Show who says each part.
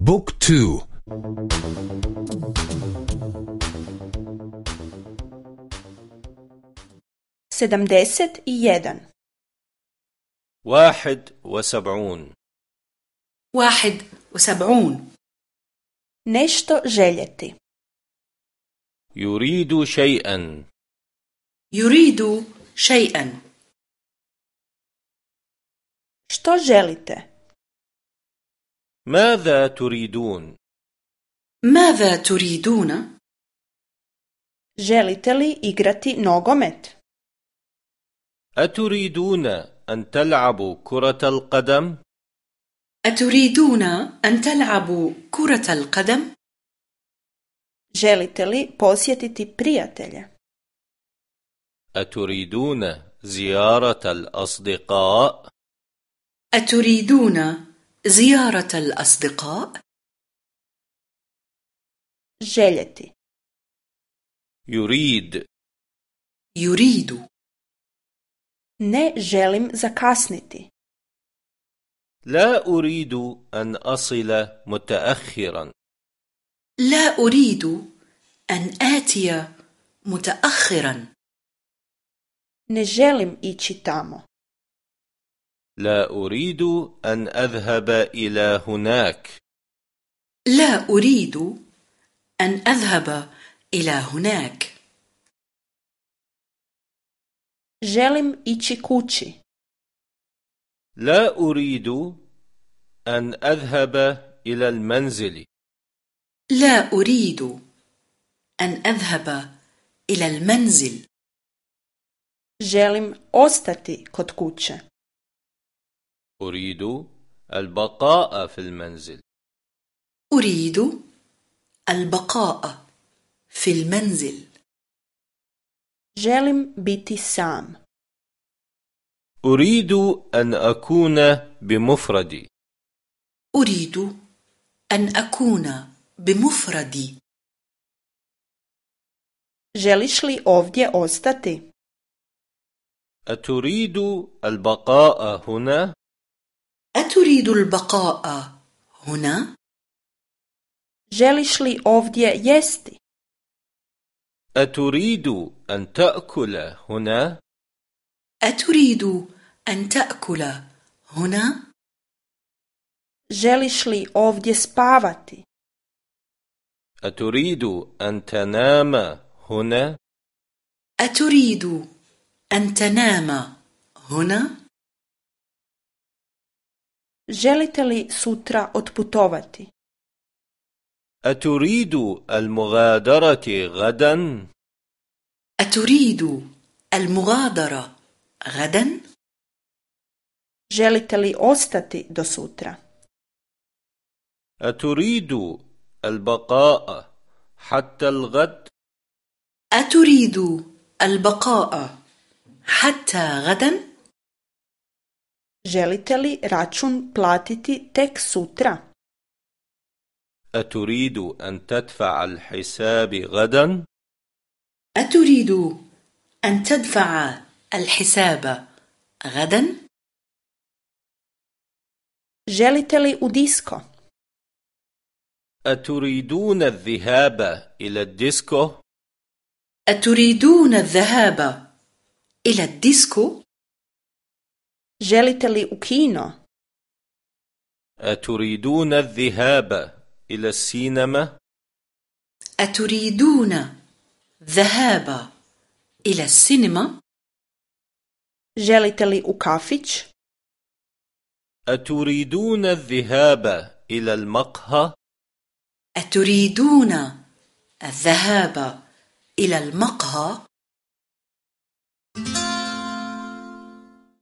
Speaker 1: بوك تو.
Speaker 2: i jedan
Speaker 3: واحد وسبعون.
Speaker 4: واحد وسبعون.
Speaker 2: nešto željeti
Speaker 3: يريد شيئا.
Speaker 4: يريد شيئا.
Speaker 2: što želite
Speaker 3: ماذا تريدون؟
Speaker 4: ماذا تريدون؟
Speaker 2: Želite li igrati nogomet?
Speaker 3: أتريدون أن تلعبوا كرة القدم؟
Speaker 4: أتريدون أن تلعبوا كرة القدم؟
Speaker 2: Želite li posjetiti prijatelje?
Speaker 3: أتريدون زيارة الأصدقاء؟
Speaker 4: أتريدون زيارة الأصدقاء.
Speaker 2: željeti
Speaker 3: يريد.
Speaker 4: يريد.
Speaker 2: Ne želim zakasniti.
Speaker 3: لا أريد أن أصل متأخرا.
Speaker 4: لا أريد أن آتي متأخرا.
Speaker 2: Ne želim ići tamo.
Speaker 3: لا أريد أن أذهب إلى هناك.
Speaker 4: لا أريد أن أذهب إلى هناك.
Speaker 2: Želim ići kući.
Speaker 3: لا أريد أن أذهب إلى المنزل.
Speaker 4: لا أريد أن أذهب إلى المنزل.
Speaker 2: Želim ostati kod kuće.
Speaker 3: أريد البقاء في المنزل.
Speaker 4: أريد البقاء في المنزل.
Speaker 2: Želim biti sam.
Speaker 3: أريد أن أكون بمفردي.
Speaker 4: أريد أن أكون بمفردي.
Speaker 2: Želiš li ovdje ostati?
Speaker 3: أتريد البقاء هنا؟
Speaker 4: أتريد البقاء هنا؟
Speaker 2: želiš li ovdje jesti
Speaker 3: أتريد أن تأكل هنا؟
Speaker 4: أتريد أن تأكل هنا؟
Speaker 2: želiš li ovdje spavati
Speaker 3: أتريد أن تنام هنا؟
Speaker 4: أتريد أن تنام هنا؟
Speaker 2: Želite li sutra otputovati
Speaker 3: أتريد المغادرة غدا؟
Speaker 4: أتريد المغادرة غدا؟
Speaker 2: želite li ostati do sutra
Speaker 3: أتريد البقاء حتى الغد؟
Speaker 4: أتريد البقاء حتى غدا؟
Speaker 2: Želite li račun platiti tek sutra
Speaker 3: أتريد أن تدفع الحساب غدا؟
Speaker 4: أتريد أن تدفع الحساب غدا؟
Speaker 2: želite li u disko
Speaker 3: أتريدون الذهاب إلى الديسكو؟
Speaker 4: أتريدون الذهاب إلى الديسكو؟
Speaker 2: Želite li u kino
Speaker 3: أتريدون الذهاب إلى السينما؟
Speaker 4: أتريدون الذهاب إلى السينما؟
Speaker 2: želite li u kafić
Speaker 3: أتريدون الذهاب إلى المقهى؟
Speaker 4: أتريدون الذهاب إلى المقهى؟